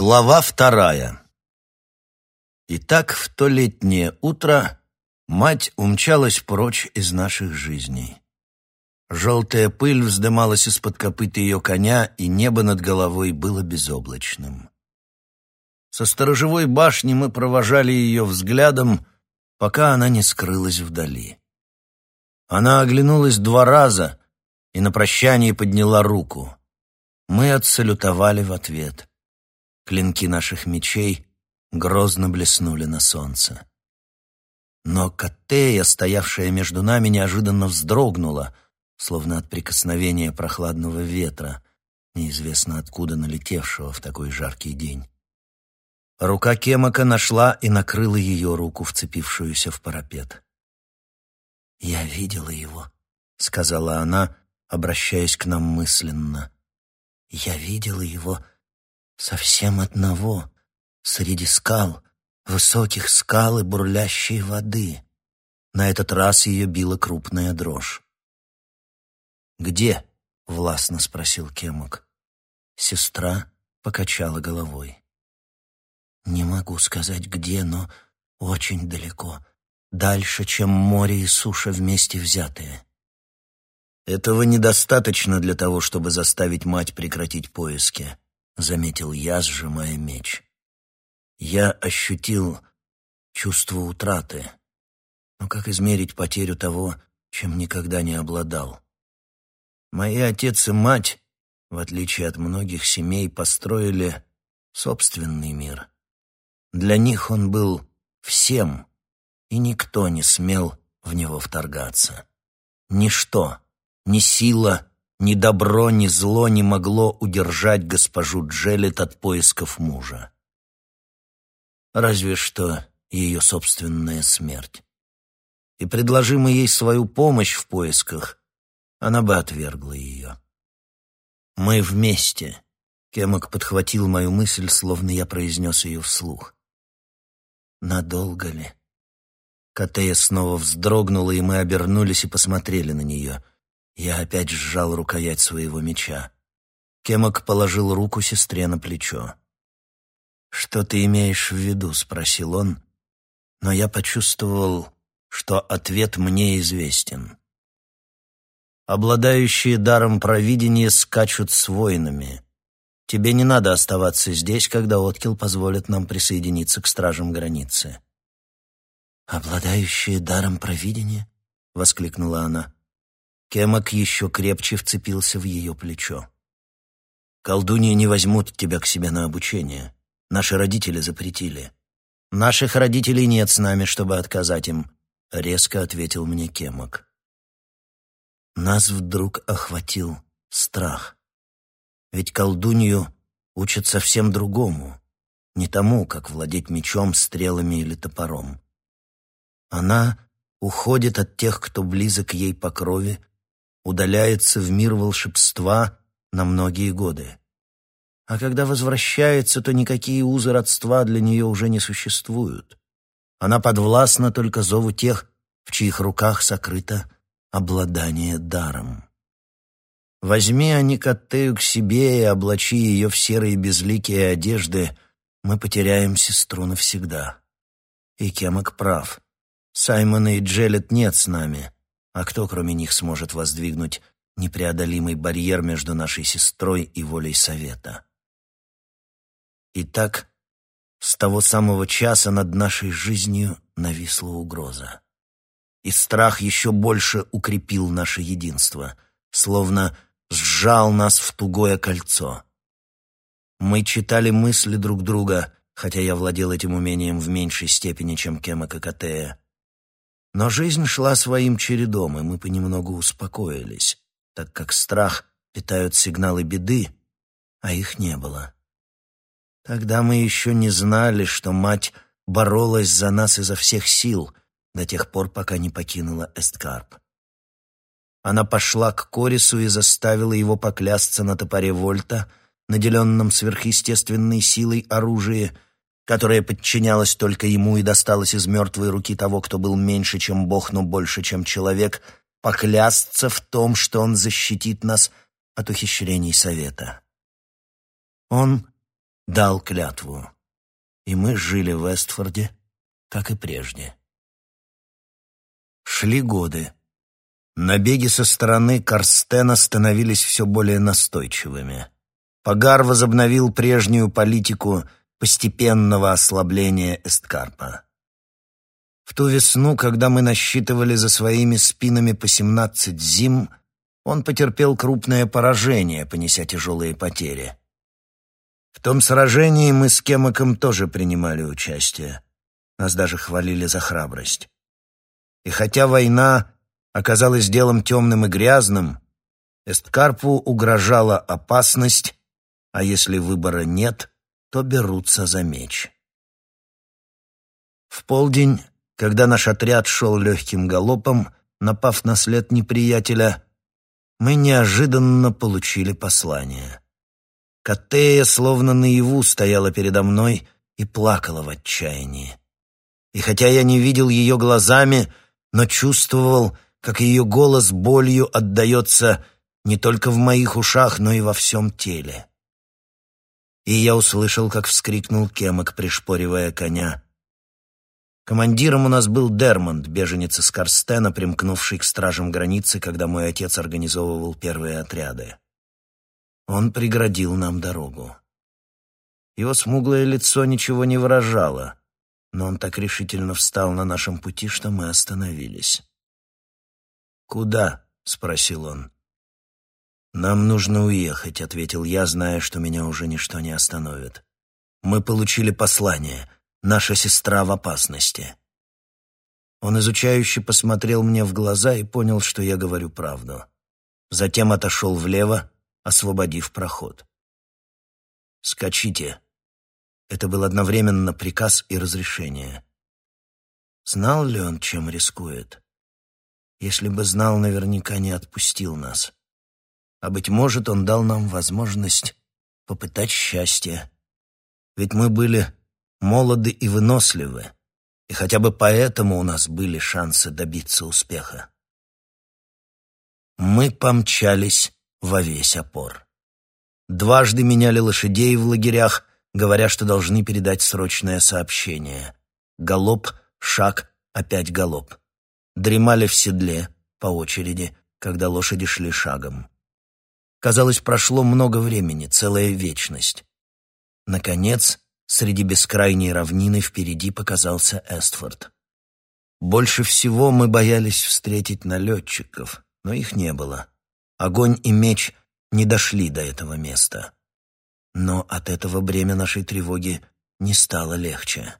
Глава вторая. Итак, в то летнее утро мать умчалась прочь из наших жизней. Желтая пыль вздымалась из-под копыт ее коня, и небо над головой было безоблачным. Со сторожевой башни мы провожали ее взглядом, пока она не скрылась вдали. Она оглянулась два раза и на прощание подняла руку. Мы отсалютовали в ответ. Клинки наших мечей грозно блеснули на солнце. Но Катея, стоявшая между нами, неожиданно вздрогнула, словно от прикосновения прохладного ветра, неизвестно откуда налетевшего в такой жаркий день. Рука Кемака нашла и накрыла ее руку, вцепившуюся в парапет. «Я видела его», — сказала она, обращаясь к нам мысленно. «Я видела его совсем одного, среди скал, высоких скал и бурлящей воды. На этот раз ее била крупная дрожь. «Где?» — властно спросил Кемок. Сестра покачала головой. «Не могу сказать, где, но очень далеко. Дальше, чем море и суша вместе взятые». Этого недостаточно для того, чтобы заставить мать прекратить поиски заметил я, сжимая меч. Я ощутил чувство утраты. Но как измерить потерю того, чем никогда не обладал? Мои отец и мать, в отличие от многих семей, построили собственный мир. Для них он был всем, и никто не смел в него вторгаться. Ничто, ни сила, ни добро, ни зло не могло удержать госпожу Джелет от поисков мужа. Разве что ее собственная смерть. И предложи мы ей свою помощь в поисках, она бы отвергла ее. «Мы вместе», — Кемок подхватил мою мысль, словно я произнес ее вслух. «Надолго ли?» Катея снова вздрогнула, и мы обернулись и посмотрели на нее — я опять сжал рукоять своего меча. Кемок положил руку сестре на плечо. «Что ты имеешь в виду?» — спросил он, но я почувствовал, что ответ мне известен. Обладающие даром провидения скачут с воинами. Тебе не надо оставаться здесь, когда Откил позволит нам присоединиться к стражам границы. «Обладающие даром провидения?» — воскликнула она. Кемок еще крепче вцепился в ее плечо. «Колдуньи не возьмут тебя к себе на обучение. Наши родители запретили». «Наших родителей нет с нами, чтобы отказать им», — резко ответил мне Кемок. Нас вдруг охватил страх. Ведь колдунью учат совсем другому, не тому, как владеть мечом, стрелами или топором. Она уходит от тех, кто близок ей по крови, удаляется в мир волшебства на многие годы. А когда возвращается, то никакие узы родства для нее уже не существуют. Она подвластна только зову тех, в чьих руках сокрыто обладание даром. Возьми Аникаттею к себе и облачи ее в серые безликие одежды, мы потеряем сестру навсегда. И Кемок прав. Саймона и Джелет нет с нами — а кто, кроме них, сможет воздвигнуть непреодолимый барьер между нашей сестрой и волей совета? Итак, с того самого часа над нашей жизнью нависла угроза. И страх еще больше укрепил наше единство, словно сжал нас в тугое кольцо. Мы читали мысли друг друга, хотя я владел этим умением в меньшей степени, чем Кема Кокатея. Но жизнь шла своим чередом, и мы понемногу успокоились, так как страх питают сигналы беды, а их не было. Тогда мы еще не знали, что мать боролась за нас изо всех сил до тех пор, пока не покинула Эсткарп. Она пошла к Корису и заставила его поклясться на топоре Вольта, наделенном сверхъестественной силой оружия, которая подчинялась только ему и досталась из мертвой руки того, кто был меньше, чем Бог, но больше, чем человек, поклясться в том, что он защитит нас от ухищрений совета. Он дал клятву. И мы жили в Эстфорде, как и прежде. Шли годы. Набеги со стороны Карстена становились все более настойчивыми. Пагар возобновил прежнюю политику постепенного ослабления Эсткарпа. В ту весну, когда мы насчитывали за своими спинами по семнадцать зим, он потерпел крупное поражение, понеся тяжелые потери. В том сражении мы с Кемаком тоже принимали участие. Нас даже хвалили за храбрость. И хотя война оказалась делом темным и грязным, Эсткарпу угрожала опасность, а если выбора нет, то берутся за меч. В полдень, когда наш отряд шел легким галопом, напав на след неприятеля, мы неожиданно получили послание. Катея словно наяву стояла передо мной и плакала в отчаянии. И хотя я не видел ее глазами, но чувствовал, как ее голос болью отдается не только в моих ушах, но и во всем теле. И я услышал, как вскрикнул Кемок, пришпоривая коня. Командиром у нас был Дермонд, беженец из Карстена, примкнувший к стражам границы, когда мой отец организовывал первые отряды. Он преградил нам дорогу. Его смуглое лицо ничего не выражало, но он так решительно встал на нашем пути, что мы остановились. «Куда?» — спросил он. «Нам нужно уехать», — ответил я, зная, что меня уже ничто не остановит. «Мы получили послание. Наша сестра в опасности». Он изучающе посмотрел мне в глаза и понял, что я говорю правду. Затем отошел влево, освободив проход. «Скачите!» Это был одновременно приказ и разрешение. Знал ли он, чем рискует? Если бы знал, наверняка не отпустил нас. А, быть может, он дал нам возможность попытать счастье. Ведь мы были молоды и выносливы, и хотя бы поэтому у нас были шансы добиться успеха. Мы помчались во весь опор. Дважды меняли лошадей в лагерях, говоря, что должны передать срочное сообщение. Галоп, шаг, опять галоп. Дремали в седле по очереди, когда лошади шли шагом. Казалось, прошло много времени, целая вечность. Наконец, среди бескрайней равнины впереди показался Эстфорд. Больше всего мы боялись встретить налетчиков, но их не было. Огонь и меч не дошли до этого места. Но от этого бремя нашей тревоги не стало легче.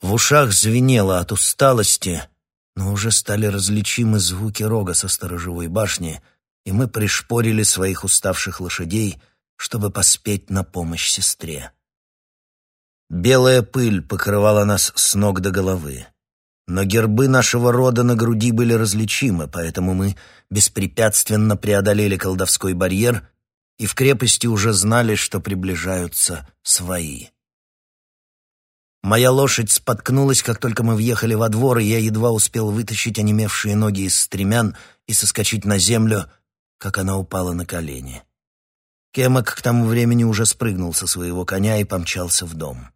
В ушах звенело от усталости, но уже стали различимы звуки рога со сторожевой башни, и мы пришпорили своих уставших лошадей, чтобы поспеть на помощь сестре. Белая пыль покрывала нас с ног до головы. Но гербы нашего рода на груди были различимы, поэтому мы беспрепятственно преодолели колдовской барьер и в крепости уже знали, что приближаются свои. Моя лошадь споткнулась, как только мы въехали во двор, и я едва успел вытащить онемевшие ноги из стремян и соскочить на землю, как она упала на колени. Кемок к тому времени уже спрыгнул со своего коня и помчался в дом.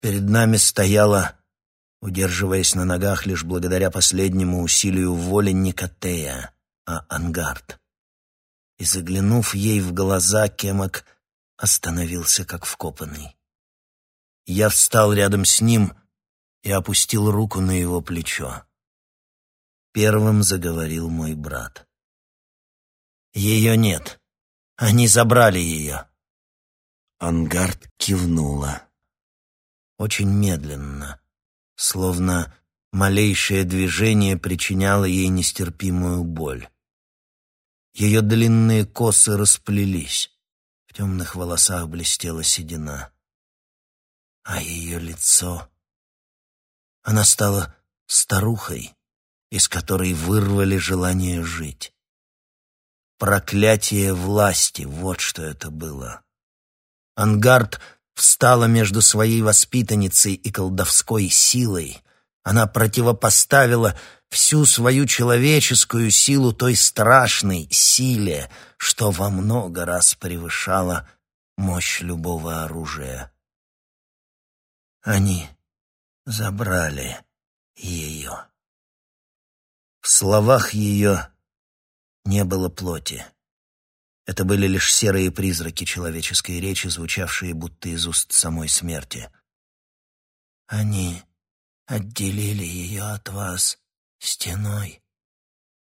Перед нами стояла удерживаясь на ногах лишь благодаря последнему усилию воли не Катея, а Ангард. И заглянув ей в глаза, Кемок остановился как вкопанный. Я встал рядом с ним и опустил руку на его плечо. Первым заговорил мой брат. «Ее нет. Они забрали ее». Ангард кивнула. Очень медленно, словно малейшее движение причиняло ей нестерпимую боль. Ее длинные косы расплелись, в темных волосах блестела седина. А ее лицо... Она стала старухой, из которой вырвали желание жить. Проклятие власти — вот что это было. Ангард встала между своей воспитанницей и колдовской силой. Она противопоставила всю свою человеческую силу той страшной силе, что во много раз превышала мощь любого оружия. Они забрали ее. В словах ее не было плоти. Это были лишь серые призраки человеческой речи, звучавшие будто из уст самой смерти. Они отделили ее от вас стеной.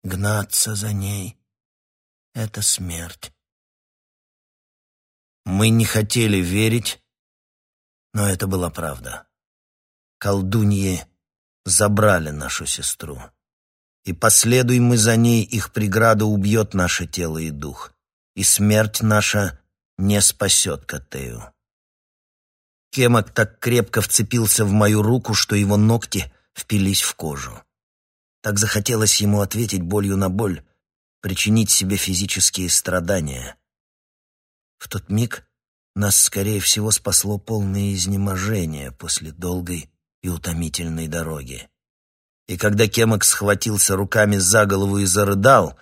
Гнаться за ней — это смерть. Мы не хотели верить, но это была правда. Колдуньи забрали нашу сестру. И последуй мы за ней, их преграда убьет наше тело и дух и смерть наша не спасет Катею. Кемок так крепко вцепился в мою руку, что его ногти впились в кожу. Так захотелось ему ответить болью на боль, причинить себе физические страдания. В тот миг нас, скорее всего, спасло полное изнеможение после долгой и утомительной дороги. И когда Кемок схватился руками за голову и зарыдал,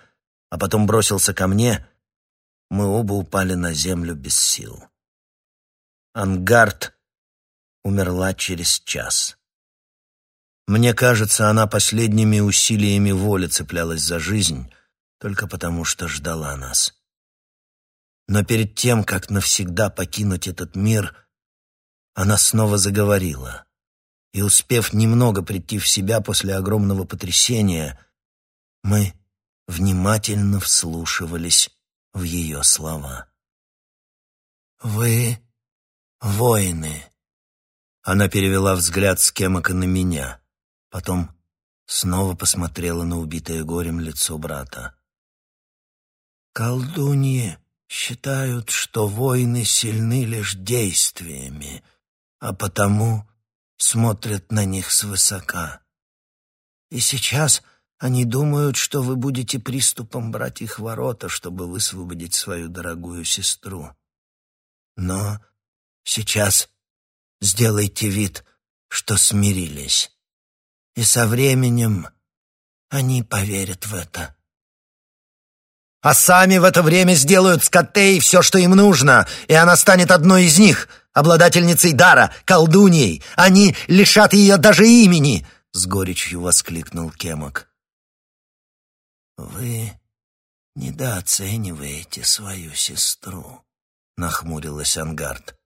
а потом бросился ко мне — мы оба упали на землю без сил. Ангард умерла через час. Мне кажется, она последними усилиями воли цеплялась за жизнь, только потому что ждала нас. Но перед тем, как навсегда покинуть этот мир, она снова заговорила. И, успев немного прийти в себя после огромного потрясения, мы внимательно вслушивались в ее слова. «Вы воины». Она перевела взгляд с Кемака на меня, потом снова посмотрела на убитое горем лицо брата. «Колдуньи считают, что воины сильны лишь действиями, а потому смотрят на них свысока. И сейчас они думают, что вы будете приступом брать их ворота, чтобы высвободить свою дорогую сестру. Но сейчас сделайте вид, что смирились. И со временем они поверят в это. А сами в это время сделают с Катей все, что им нужно, и она станет одной из них, обладательницей дара, колдуньей. Они лишат ее даже имени!» — с горечью воскликнул Кемок. «Вы недооцениваете свою сестру», — нахмурилась Ангард.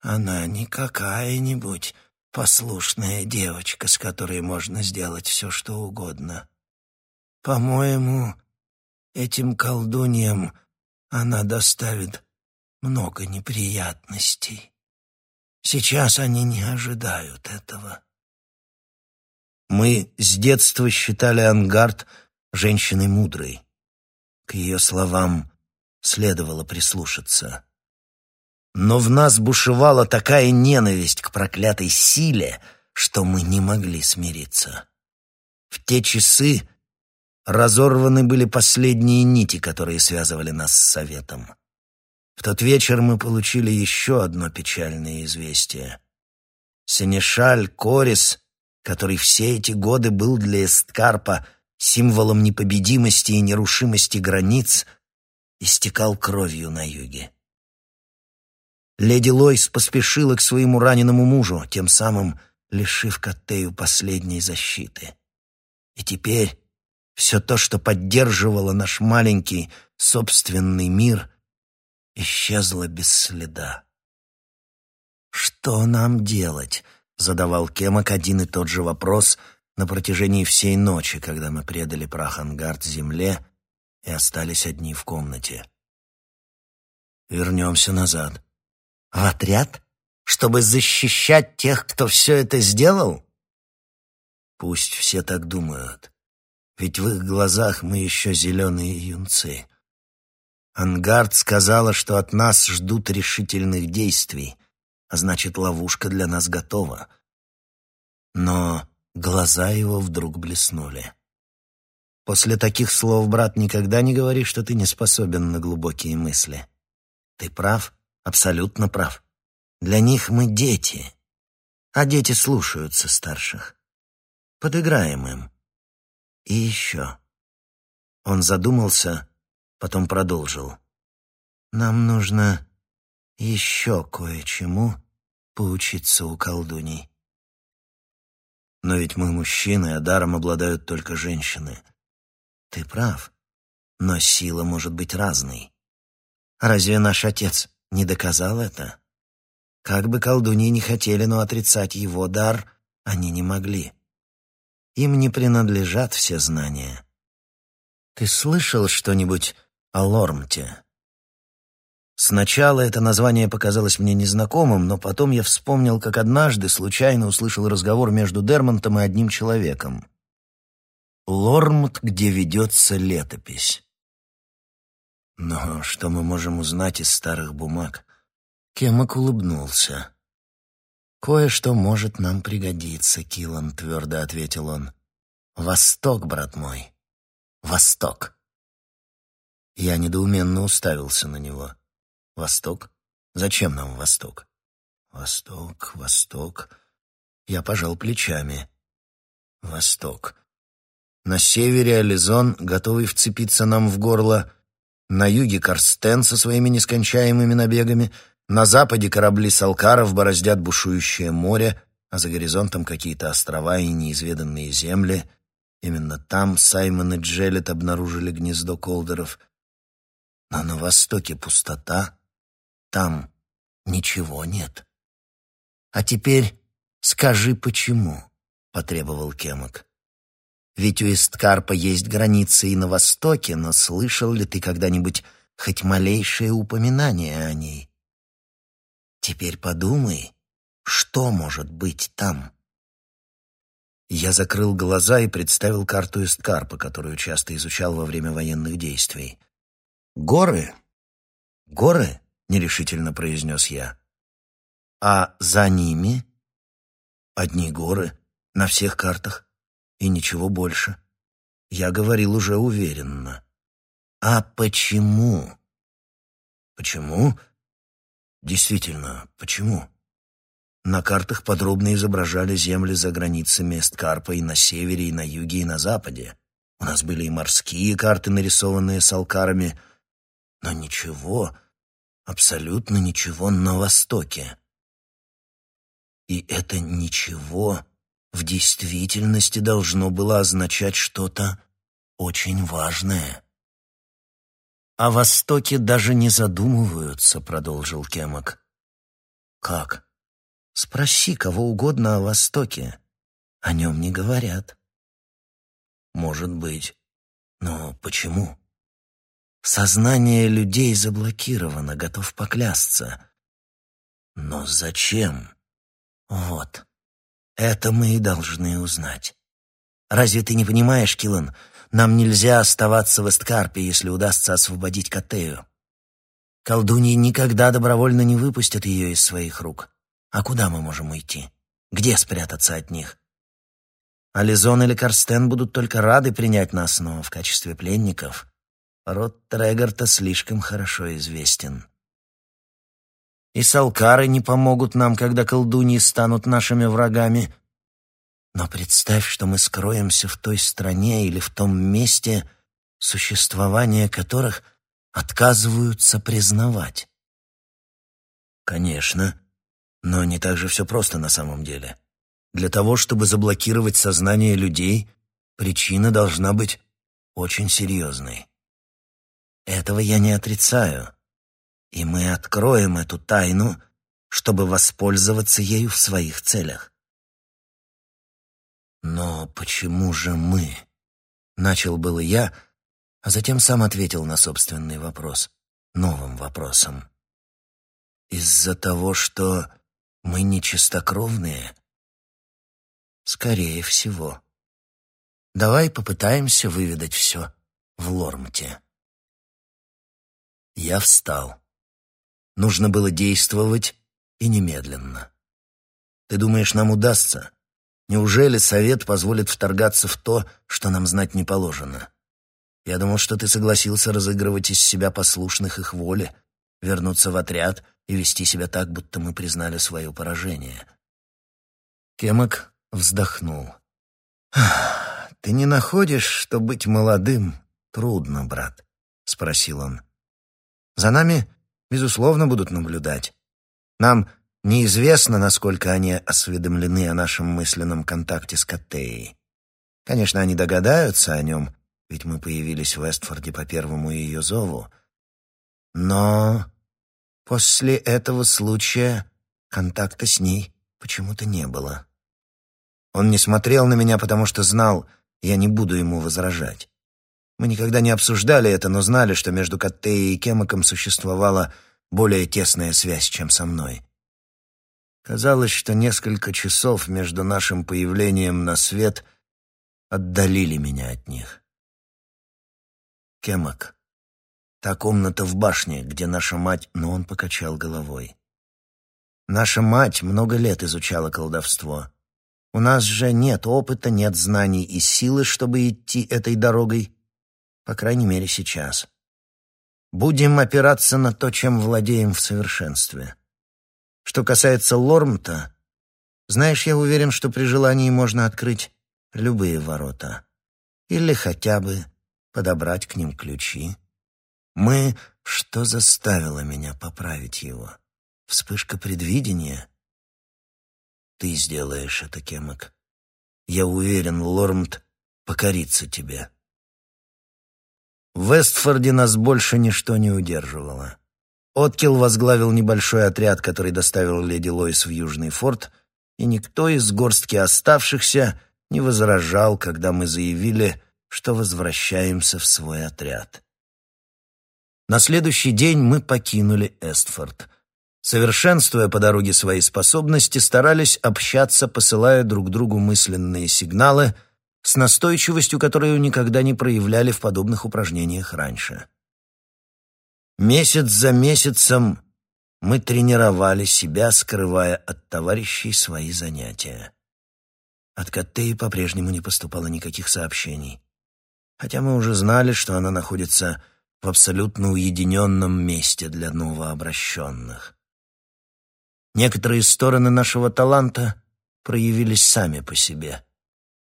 «Она не какая-нибудь послушная девочка, с которой можно сделать все, что угодно. По-моему, этим колдуньям она доставит много неприятностей. Сейчас они не ожидают этого». Мы с детства считали Ангард — женщиной мудрой. К ее словам следовало прислушаться. Но в нас бушевала такая ненависть к проклятой силе, что мы не могли смириться. В те часы разорваны были последние нити, которые связывали нас с Советом. В тот вечер мы получили еще одно печальное известие. Сенешаль Корис, который все эти годы был для Эсткарпа символом непобедимости и нерушимости границ, истекал кровью на юге. Леди Лойс поспешила к своему раненому мужу, тем самым лишив Коттею последней защиты. И теперь все то, что поддерживало наш маленький собственный мир, исчезло без следа. «Что нам делать?» — задавал Кемок один и тот же вопрос — на протяжении всей ночи, когда мы предали прах Ангард земле и остались одни в комнате. Вернемся назад. В отряд? Чтобы защищать тех, кто все это сделал? Пусть все так думают. Ведь в их глазах мы еще зеленые юнцы. Ангард сказала, что от нас ждут решительных действий, а значит, ловушка для нас готова. Но Глаза его вдруг блеснули. После таких слов, брат, никогда не говори, что ты не способен на глубокие мысли. Ты прав, абсолютно прав. Для них мы дети, а дети слушаются старших. Подыграем им. И еще. Он задумался, потом продолжил. Нам нужно еще кое-чему поучиться у колдуней. Но ведь мы мужчины, а даром обладают только женщины. Ты прав, но сила может быть разной. Разве наш отец не доказал это? Как бы колдуньи не хотели, но отрицать его дар они не могли. Им не принадлежат все знания. Ты слышал что-нибудь о Лормте? Сначала это название показалось мне незнакомым, но потом я вспомнил, как однажды случайно услышал разговор между Дермонтом и одним человеком. Лормт, где ведется летопись. Но что мы можем узнать из старых бумаг? Кемок улыбнулся. «Кое-что может нам пригодиться, Килан», — твердо ответил он. «Восток, брат мой, Восток». Я недоуменно уставился на него. «Восток? Зачем нам Восток?» «Восток, Восток...» Я пожал плечами. «Восток...» На севере Ализон, готовый вцепиться нам в горло, на юге Карстен со своими нескончаемыми набегами, на западе корабли Салкаров бороздят бушующее море, а за горизонтом какие-то острова и неизведанные земли. Именно там Саймон и Джелет обнаружили гнездо колдеров. Но на востоке пустота, там ничего нет. «А теперь скажи, почему?» — потребовал Кемок. Ведь у Исткарпа есть границы и на востоке, но слышал ли ты когда-нибудь хоть малейшее упоминание о ней? Теперь подумай, что может быть там? Я закрыл глаза и представил карту Исткарпа, которую часто изучал во время военных действий. «Горы? Горы?» — нерешительно произнес я. «А за ними?» «Одни горы на всех картах и ничего больше. Я говорил уже уверенно. А почему? Почему? Действительно, почему? На картах подробно изображали земли за границами Эсткарпа и на севере, и на юге, и на западе. У нас были и морские карты, нарисованные салкарами, но ничего, абсолютно ничего на востоке. И это ничего в действительности должно было означать что-то очень важное. «О Востоке даже не задумываются», — продолжил Кемок. «Как? Спроси кого угодно о Востоке. О нем не говорят». «Может быть. Но почему?» «Сознание людей заблокировано, готов поклясться». «Но зачем?» «Вот». Это мы и должны узнать. Разве ты не понимаешь, Киллан, нам нельзя оставаться в Эсткарпе, если удастся освободить Катею. Колдуньи никогда добровольно не выпустят ее из своих рук. А куда мы можем уйти? Где спрятаться от них? Ализон или Карстен будут только рады принять нас, но в качестве пленников род Трегорта слишком хорошо известен. И салкары не помогут нам, когда колдуньи станут нашими врагами. Но представь, что мы скроемся в той стране или в том месте, существование которых отказываются признавать. Конечно, но не так же все просто на самом деле. Для того, чтобы заблокировать сознание людей, причина должна быть очень серьезной. Этого я не отрицаю и мы откроем эту тайну, чтобы воспользоваться ею в своих целях. Но почему же мы? Начал было я, а затем сам ответил на собственный вопрос, новым вопросом. Из-за того, что мы не чистокровные? Скорее всего. Давай попытаемся выведать все в Лормте. Я встал. Нужно было действовать и немедленно. Ты думаешь, нам удастся? Неужели совет позволит вторгаться в то, что нам знать не положено? Я думал, что ты согласился разыгрывать из себя послушных их воле, вернуться в отряд и вести себя так, будто мы признали свое поражение. Кемок вздохнул. «Ты не находишь, что быть молодым трудно, брат?» — спросил он. «За нами Безусловно, будут наблюдать. Нам неизвестно, насколько они осведомлены о нашем мысленном контакте с Коттеей. Конечно, они догадаются о нем, ведь мы появились в Эстфорде по первому ее зову. Но после этого случая контакта с ней почему-то не было. Он не смотрел на меня, потому что знал, я не буду ему возражать. Мы никогда не обсуждали это, но знали, что между Коттеей и Кемаком существовала более тесная связь, чем со мной. Казалось, что несколько часов между нашим появлением на свет отдалили меня от них. Кемак. Та комната в башне, где наша мать... Но он покачал головой. Наша мать много лет изучала колдовство. У нас же нет опыта, нет знаний и силы, чтобы идти этой дорогой. По крайней мере, сейчас. Будем опираться на то, чем владеем в совершенстве. Что касается Лормта, знаешь, я уверен, что при желании можно открыть любые ворота. Или хотя бы подобрать к ним ключи. Мы... Что заставило меня поправить его? Вспышка предвидения? Ты сделаешь это, Кемок. Я уверен, Лормт покорится тебе. В Вестфорде нас больше ничто не удерживало. Откил возглавил небольшой отряд, который доставил леди Лойс в Южный форт, и никто из горстки оставшихся не возражал, когда мы заявили, что возвращаемся в свой отряд. На следующий день мы покинули Эстфорд. Совершенствуя по дороге свои способности, старались общаться, посылая друг другу мысленные сигналы с настойчивостью, которую никогда не проявляли в подобных упражнениях раньше. Месяц за месяцем мы тренировали себя, скрывая от товарищей свои занятия. От Каттеи по-прежнему не поступало никаких сообщений, хотя мы уже знали, что она находится в абсолютно уединенном месте для новообращенных. Некоторые стороны нашего таланта проявились сами по себе.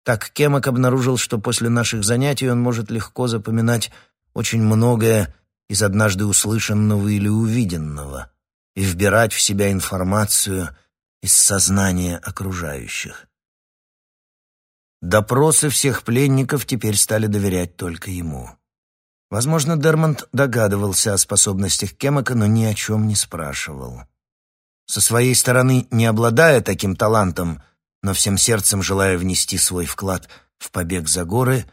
Так Кемок обнаружил, что после наших занятий он может легко запоминать очень многое из однажды услышанного или увиденного и вбирать в себя информацию из сознания окружающих. Допросы всех пленников теперь стали доверять только ему. Возможно, Дермонт догадывался о способностях Кемака, но ни о чем не спрашивал. Со своей стороны, не обладая таким талантом, но всем сердцем желая внести свой вклад в побег за горы,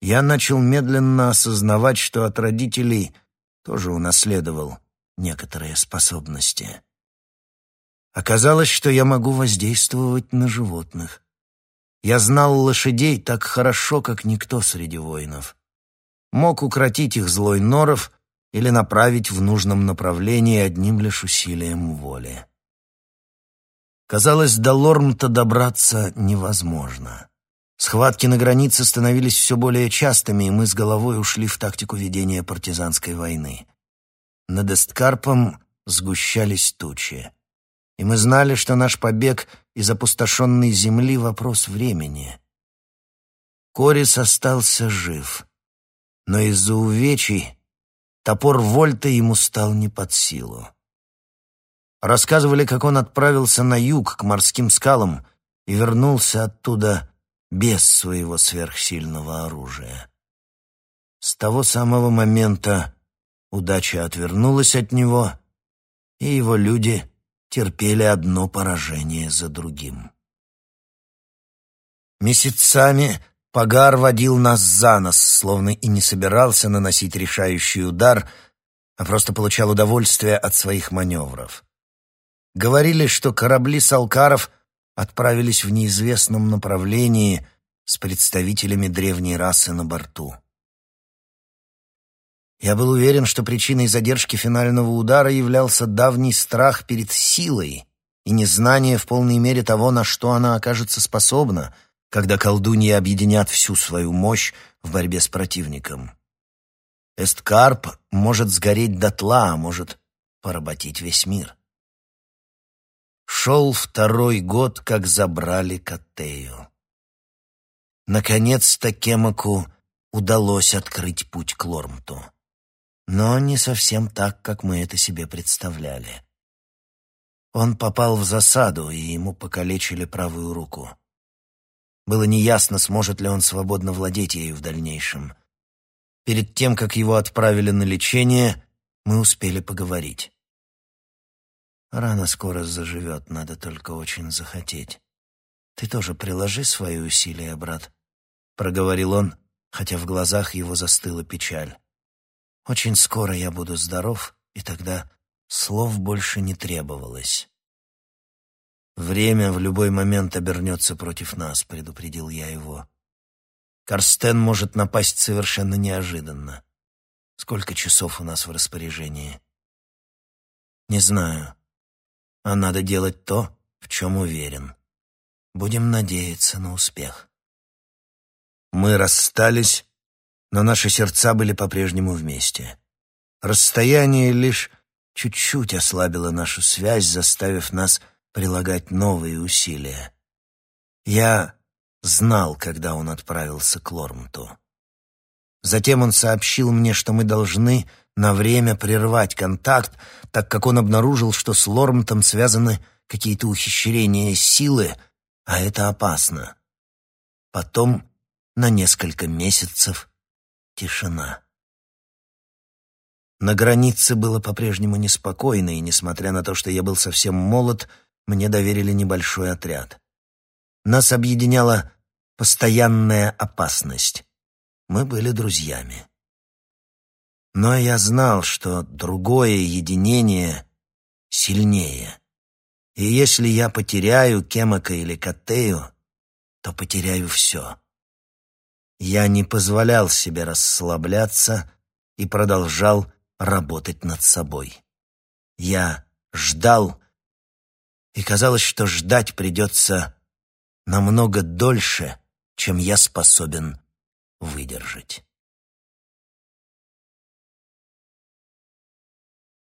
я начал медленно осознавать, что от родителей тоже унаследовал некоторые способности. Оказалось, что я могу воздействовать на животных. Я знал лошадей так хорошо, как никто среди воинов. Мог укротить их злой норов или направить в нужном направлении одним лишь усилием воли. Казалось, до Лормта добраться невозможно. Схватки на границе становились все более частыми, и мы с головой ушли в тактику ведения партизанской войны. Над Эсткарпом сгущались тучи и мы знали, что наш побег из опустошенной земли — вопрос времени. Корис остался жив, но из-за увечий топор Вольта ему стал не под силу. Рассказывали, как он отправился на юг к морским скалам и вернулся оттуда без своего сверхсильного оружия. С того самого момента удача отвернулась от него, и его люди терпели одно поражение за другим. Месяцами Пагар водил нас за нос, словно и не собирался наносить решающий удар, а просто получал удовольствие от своих маневров. Говорили, что корабли салкаров отправились в неизвестном направлении с представителями древней расы на борту. Я был уверен, что причиной задержки финального удара являлся давний страх перед силой и незнание в полной мере того, на что она окажется способна, когда колдуньи объединят всю свою мощь в борьбе с противником. Эсткарп может сгореть дотла, а может поработить весь мир. Шел второй год, как забрали Каттею. Наконец-то Кемаку удалось открыть путь к Лормту. но не совсем так, как мы это себе представляли. Он попал в засаду, и ему покалечили правую руку. Было неясно, сможет ли он свободно владеть ею в дальнейшем. Перед тем, как его отправили на лечение, мы успели поговорить. Рана скоро заживет, надо только очень захотеть. Ты тоже приложи свои усилия, брат, — проговорил он, хотя в глазах его застыла печаль. Очень скоро я буду здоров, и тогда слов больше не требовалось. «Время в любой момент обернется против нас», — предупредил я его. «Карстен может напасть совершенно неожиданно. Сколько часов у нас в распоряжении?» «Не знаю. А надо делать то, в чем уверен. Будем надеяться на успех». Мы расстались, но наши сердца были по-прежнему вместе. Расстояние лишь чуть-чуть ослабило нашу связь, заставив нас прилагать новые усилия. Я знал, когда он отправился к Лормту. Затем он сообщил мне, что мы должны на время прервать контакт, так как он обнаружил, что с Лормтом связаны какие-то ухищрения силы, а это опасно. Потом на несколько месяцев тишина. На границе было по-прежнему неспокойно, и, несмотря на то, что я был совсем молод, мне доверили небольшой отряд. Нас объединяла постоянная опасность. Мы были друзьями. Но я знал, что другое единение сильнее. И если я потеряю Кемака или Катею, то потеряю все. Я не позволял себе расслабляться и продолжал работать над собой. Я ждал, и казалось, что ждать придется намного дольше, чем я способен выдержать.